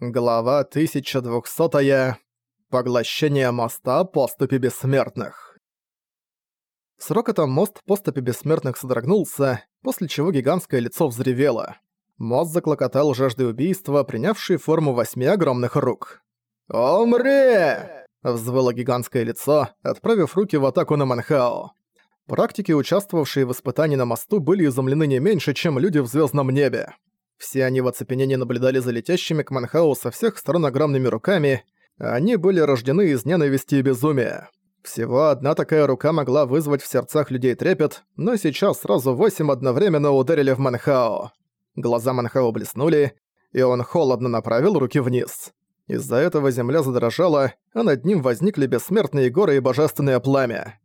Глава 1200. -я. Поглощение моста поступи бессмертных. С рокотом мост поступи бессмертных содрогнулся, после чего гигантское лицо взревело. Мост заклокотал жаждой убийства, принявшей форму восьми огромных рук. «Умри!» – взвыло гигантское лицо, отправив руки в атаку на Манхао. Практики, участвовавшие в испытании на мосту, были изумлены не меньше, чем люди в звездном небе. Все они в оцепенении наблюдали за летящими к Манхау со всех сторон огромными руками, они были рождены из ненависти и безумия. Всего одна такая рука могла вызвать в сердцах людей трепет, но сейчас сразу восемь одновременно ударили в Манхао. Глаза Манхао блеснули, и он холодно направил руки вниз. Из-за этого земля задрожала, а над ним возникли бессмертные горы и божественное пламя.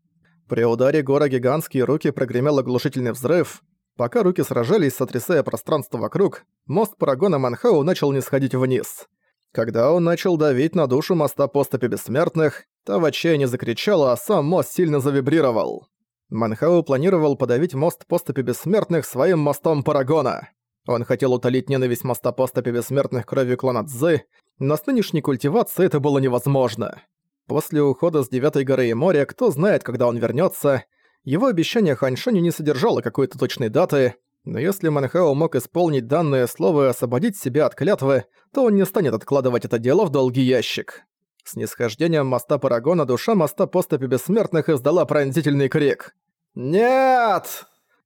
При ударе гора гигантские руки прогремел оглушительный взрыв, Пока руки сражались, сотрясая пространство вокруг, мост Парагона Манхау начал не сходить вниз. Когда он начал давить на душу моста поступи бессмертных, та в отчаянии закричала, а сам мост сильно завибрировал. Манхау планировал подавить мост поступи бессмертных своим мостом Парагона. Он хотел утолить ненависть моста поступи бессмертных кровью клана Цзы, но с нынешней культивацией это было невозможно. После ухода с Девятой горы и моря, кто знает, когда он вернется, его обещание Ханьшаню не содержало какой-то точной даты, но если Манхао мог исполнить данное слово и освободить себя от клятвы, то он не станет откладывать это дело в долгий ящик. С нисхождением моста Парагона душа моста поступи бессмертных издала пронзительный крик. «Нет!»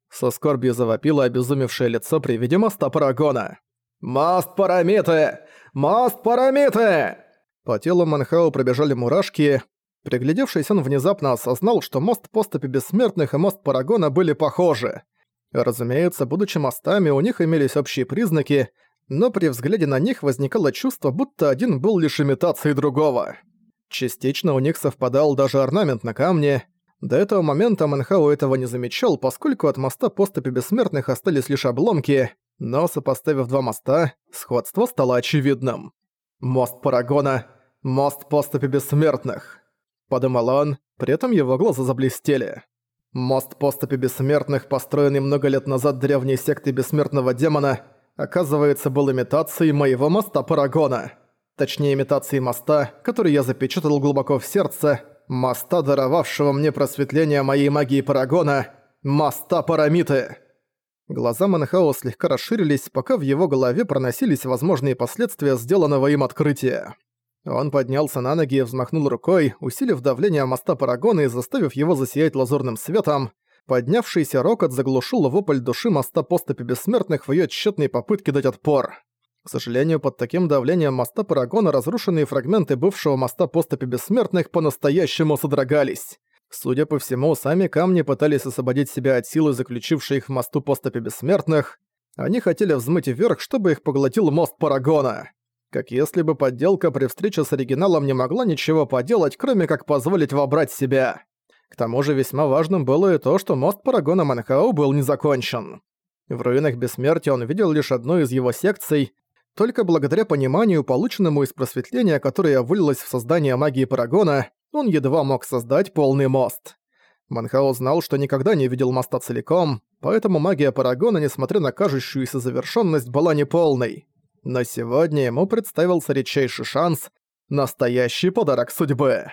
Со скорбью завопило обезумевшее лицо при виде моста Парагона. «Мост Парамиты! Мост Парамиты!» По телу Манхао пробежали мурашки, Приглядевшись, он внезапно осознал, что мост поступи бессмертных и мост Парагона были похожи. Разумеется, будучи мостами, у них имелись общие признаки, но при взгляде на них возникало чувство, будто один был лишь имитацией другого. Частично у них совпадал даже орнамент на камне. До этого момента Манхау этого не замечал, поскольку от моста поступи бессмертных остались лишь обломки, но сопоставив два моста, сходство стало очевидным. Мост Парагона, мост поступи бессмертных подумал он, при этом его глаза заблестели. Мост поступи бессмертных, построенный много лет назад древней сектой бессмертного демона, оказывается, был имитацией моего моста Парагона. Точнее, имитацией моста, который я запечатал глубоко в сердце, моста, даровавшего мне просветление моей магии Парагона, моста Парамиты. Глаза Манхао слегка расширились, пока в его голове проносились возможные последствия сделанного им открытия. Он поднялся на ноги и взмахнул рукой, усилив давление моста Парагона и заставив его засиять лазурным светом. Поднявшийся рокот заглушил вопль души моста поступи бессмертных в её тщетной попытке дать отпор. К сожалению, под таким давлением моста Парагона разрушенные фрагменты бывшего моста поступи бессмертных по-настоящему содрогались. Судя по всему, сами камни пытались освободить себя от силы, заключившей их в мосту поступи бессмертных. Они хотели взмыть вверх, чтобы их поглотил мост Парагона как если бы подделка при встрече с оригиналом не могла ничего поделать, кроме как позволить вобрать себя. К тому же весьма важным было и то, что мост Парагона Манхау был не закончен. В руинах Бессмертия он видел лишь одну из его секций, только благодаря пониманию, полученному из просветления, которое вылилось в создание магии Парагона, он едва мог создать полный мост. Манхао знал, что никогда не видел моста целиком, поэтому магия Парагона, несмотря на кажущуюся завершенность, была неполной. Но сегодня ему представился редчайший шанс, настоящий подарок судьбы.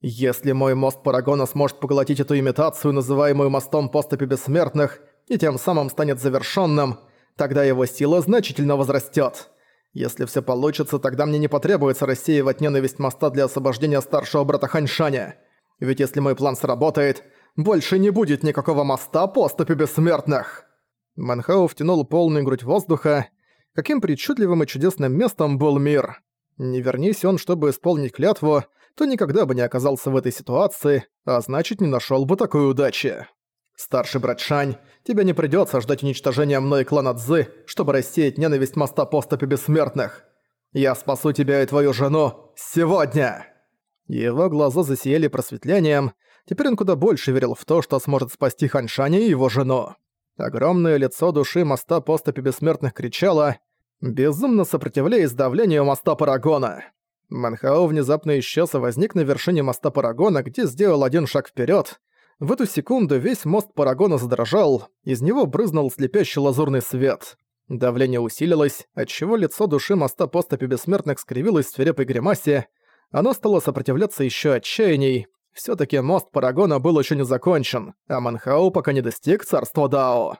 Если мой мост Парагона сможет поглотить эту имитацию, называемую мостом поступи бессмертных, и тем самым станет завершенным, тогда его сила значительно возрастет. Если все получится, тогда мне не потребуется рассеивать ненависть моста для освобождения старшего брата Ханьшаня. Ведь если мой план сработает, больше не будет никакого моста поступи бессмертных. Манхау втянул полную грудь воздуха, каким причудливым и чудесным местом был мир. Не вернись он, чтобы исполнить клятву, то никогда бы не оказался в этой ситуации, а значит, не нашёл бы такой удачи. Старший брат Шань, тебе не придётся ждать уничтожения мной клана Цзы, чтобы рассеять ненависть моста поступи бессмертных. Я спасу тебя и твою жену сегодня!» Его глаза засияли просветлением, теперь он куда больше верил в то, что сможет спасти Ханьшаня и его жену. Огромное лицо души моста поступи бессмертных кричало, безумно сопротивляясь давлению моста Парагона. Манхао внезапно исчез и возник на вершине моста Парагона, где сделал один шаг вперед. В эту секунду весь мост Парагона задрожал, из него брызнул слепящий лазурный свет. Давление усилилось, отчего лицо души моста поступи бессмертных скривилось в свирепой гримасе. Оно стало сопротивляться еще отчаянней. все таки мост Парагона был еще не закончен, а Манхау пока не достиг царства Дао.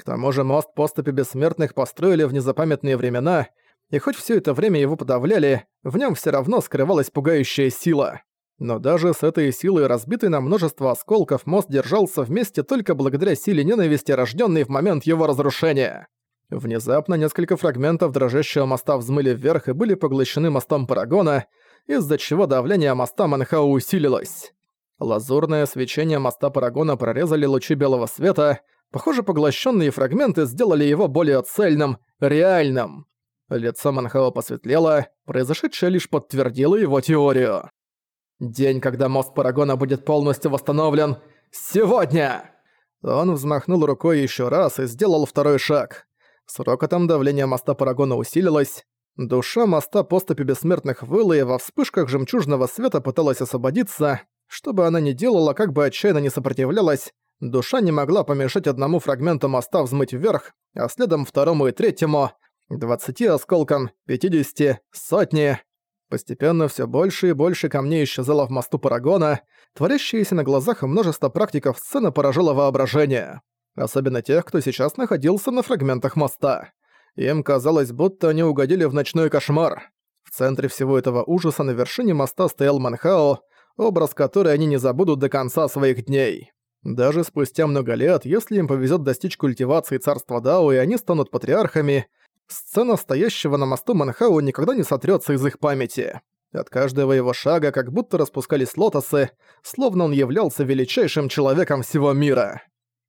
К тому же мост поступи бессмертных построили в незапамятные времена, и хоть все это время его подавляли, в нем все равно скрывалась пугающая сила. Но даже с этой силой, разбитый на множество осколков, мост держался вместе только благодаря силе ненависти, рожденной в момент его разрушения. Внезапно несколько фрагментов дрожащего моста взмыли вверх и были поглощены мостом Парагона, из-за чего давление моста Манхау усилилось. Лазурное свечение моста Парагона прорезали лучи белого света, похоже, поглощенные фрагменты сделали его более цельным, реальным. Лицо Манхао посветлело, произошедшее лишь подтвердило его теорию. День, когда мост Парагона будет полностью восстановлен, сегодня! Он взмахнул рукой еще раз и сделал второй шаг. С рокотом давление моста Парагона усилилось, душа моста поступи бессмертных выла и во вспышках жемчужного света пыталась освободиться. Что бы она ни делала, как бы отчаянно не сопротивлялась, душа не могла помешать одному фрагменту моста взмыть вверх, а следом второму и третьему, двадцати осколкам, пятидесяти, сотни. Постепенно все больше и больше камней исчезало в мосту Парагона, творящиеся на глазах множество практиков сцена поражала воображение. Особенно тех, кто сейчас находился на фрагментах моста. Им казалось, будто они угодили в ночной кошмар. В центре всего этого ужаса на вершине моста стоял Манхао, образ который они не забудут до конца своих дней. Даже спустя много лет, если им повезет достичь культивации царства Дао и они станут патриархами, Сцена стоящего на мосту Манхау никогда не сотрется из их памяти. От каждого его шага как будто распускались лотосы, словно он являлся величайшим человеком всего мира.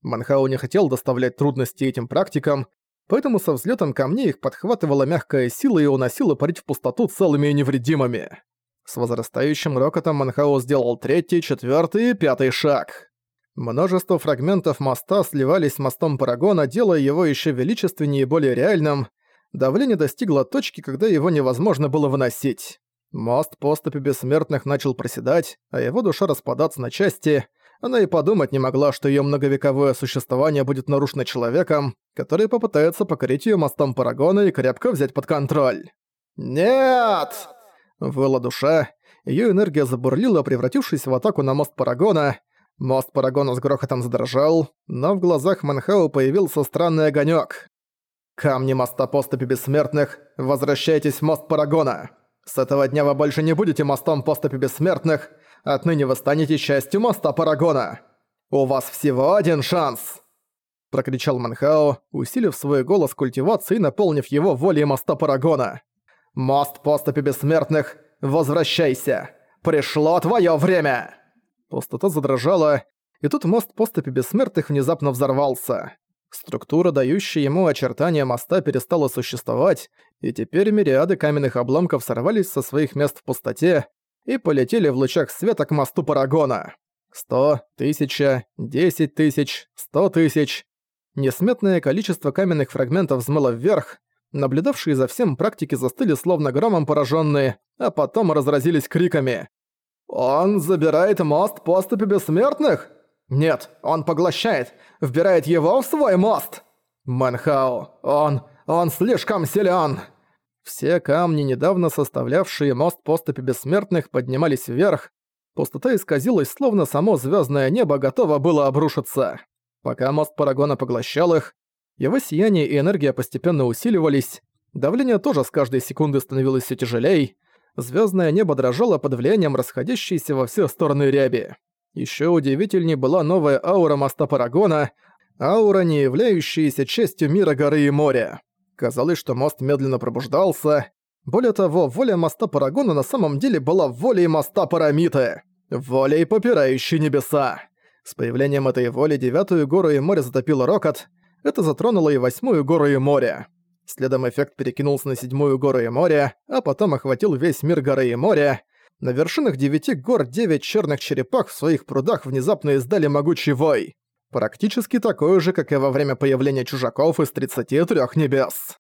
Манхау не хотел доставлять трудности этим практикам, поэтому со взлетом камней их подхватывала мягкая сила и уносила парить в пустоту целыми и невредимыми. С возрастающим рокотом Манхау сделал третий, четвертый и пятый шаг. Множество фрагментов моста сливались с мостом Парагона, делая его еще величественнее и более реальным, давление достигло точки, когда его невозможно было выносить. Мост поступи бессмертных начал проседать, а его душа распадаться на части. Она и подумать не могла, что ее многовековое существование будет нарушено человеком, который попытается покорить ее мостом Парагона и крепко взять под контроль. «Нет!» — выла душа. Ее энергия забурлила, превратившись в атаку на мост Парагона. Мост Парагона с грохотом задрожал, но в глазах Манхау появился странный огонек. «Камни моста поступи бессмертных, возвращайтесь в мост Парагона! С этого дня вы больше не будете мостом поступи бессмертных, отныне вы станете частью моста Парагона! У вас всего один шанс!» Прокричал Манхао, усилив свой голос культивации и наполнив его волей моста Парагона. «Мост поступи бессмертных, возвращайся! Пришло твое время!» Пустота задрожала, и тут мост поступи бессмертных внезапно взорвался. Структура, дающая ему очертания моста, перестала существовать, и теперь мириады каменных обломков сорвались со своих мест в пустоте и полетели в лучах света к мосту Парагона. Сто, тысяча, десять тысяч, сто тысяч. Несметное количество каменных фрагментов взмыло вверх, наблюдавшие за всем практики застыли словно громом пораженные, а потом разразились криками. «Он забирает мост поступи бессмертных?» Нет, он поглощает, вбирает его в свой мост. Манхао, он, он слишком силен. Все камни, недавно составлявшие мост поступи бессмертных, поднимались вверх. Пустота исказилась, словно само звездное небо готово было обрушиться. Пока мост Парагона поглощал их, его сияние и энергия постепенно усиливались, давление тоже с каждой секунды становилось все тяжелей, звездное небо дрожало под влиянием расходящейся во все стороны ряби. Еще удивительнее была новая аура моста Парагона, аура, не являющаяся частью мира горы и моря. Казалось, что мост медленно пробуждался. Более того, воля моста Парагона на самом деле была волей моста Парамиты. Волей, попирающей небеса. С появлением этой воли девятую гору и море затопило рокот. Это затронуло и восьмую гору и море. Следом эффект перекинулся на седьмую гору и море, а потом охватил весь мир горы и моря. На вершинах девяти гор девять черных черепах в своих прудах внезапно издали могучий вой. Практически такой же, как и во время появления чужаков из 33 небес.